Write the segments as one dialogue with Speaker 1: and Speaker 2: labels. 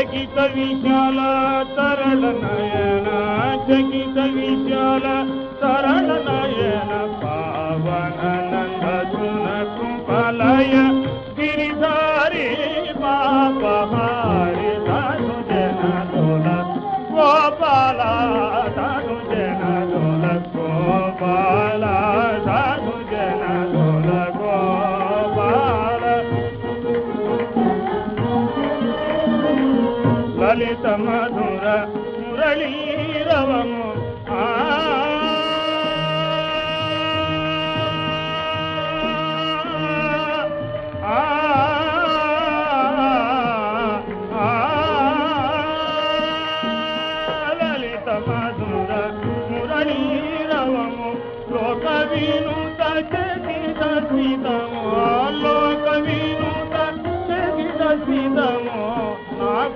Speaker 1: ಜಗಿತ ವಿಶಾಲ ತರಳ ನಯನ ಜಗಿತ ವಿಶಾಲ ತರಳ ನಯನ ಪಾವನ ನಂದ ಸುನ ಕುಂಭಲಯ ಗಿರಿಧಾರಿ ಪಾಪ లలిత మధుర మురళీరవము. ఆ. లలిత మధుర మురళీరవము. లోక వినుత చకిత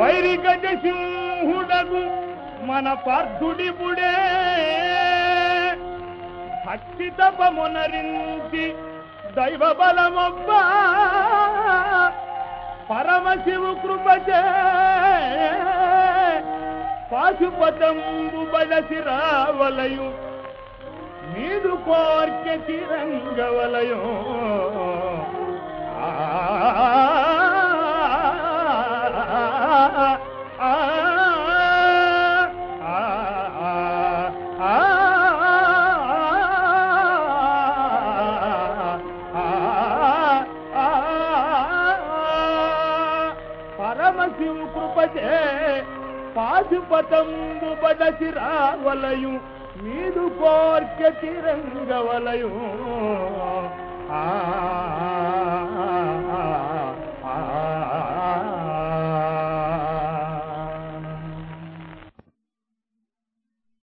Speaker 1: వైరి గజ సింహుడగు మన పార్థుడి బుడే భక్తి తపమునరించి దైవ బలమొబ్బా పరమశివు కృపచే. పాశుపతంబు బలసి రావలయు. నీదు కోర్కె తిరంగవలయో. కృపచే పాశుపతంబు బడసి రావలయు మీదు కోర్కె తిరంగవలయు ఆ